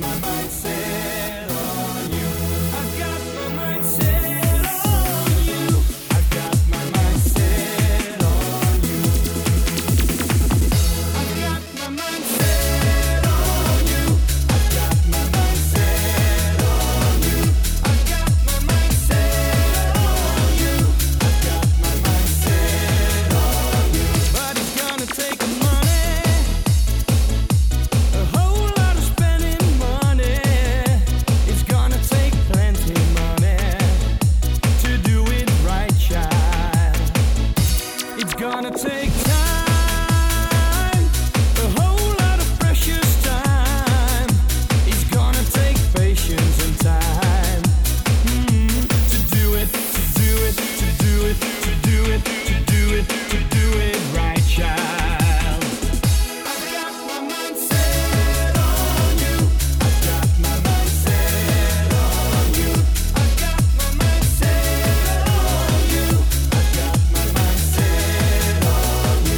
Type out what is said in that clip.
my mindset. It's gonna take